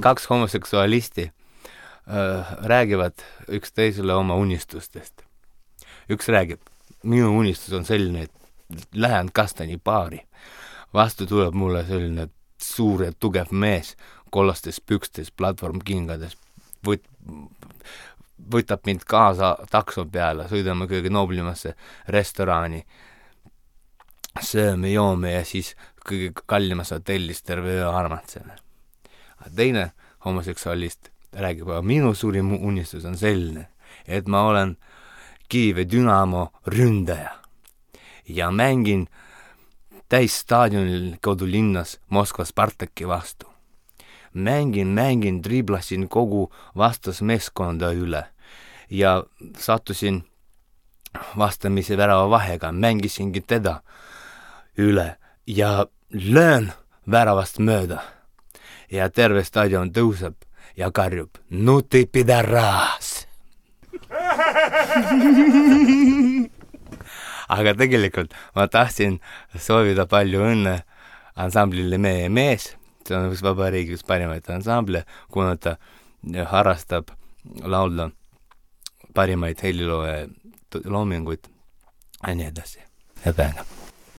kaks homoseksualisti äh, räägivad üksteisele oma unistustest. üks räägib, minu unistus on selline, et lähen kastanibaari. vastu tuleb mulle selline suur ja tugev mees kollastes pükstes, platvormkingades, võt-, võtab mind kaasa takso peale, sõidame kõige noblimasse restorani, sööme, joome ja siis kõige kallimas hotellis terve öö armatseme. Teine homoseksuaalist räägib, aga minu suurim unistus on selline, et ma olen Kiievi Dünamo ründaja ja mängin täisstaadionil kodulinnas Moskva Spartaki vastu mängin, mängin, driblasin kogu vastasmeeskonda üle ja sattusin vastamise värava vahega, mängisingi teda üle ja löön väravast mööda. Ja terve staadion tõuseb ja karjub, nuti pidaraas aga tegelikult ma tahtsin soovida palju õnne ansamblile Meie mees see on üks vabariigi üks parimaid ansamble, kuna ta harrastab laulda parimaid helilooja loominguid ja nii edasi. head päeva!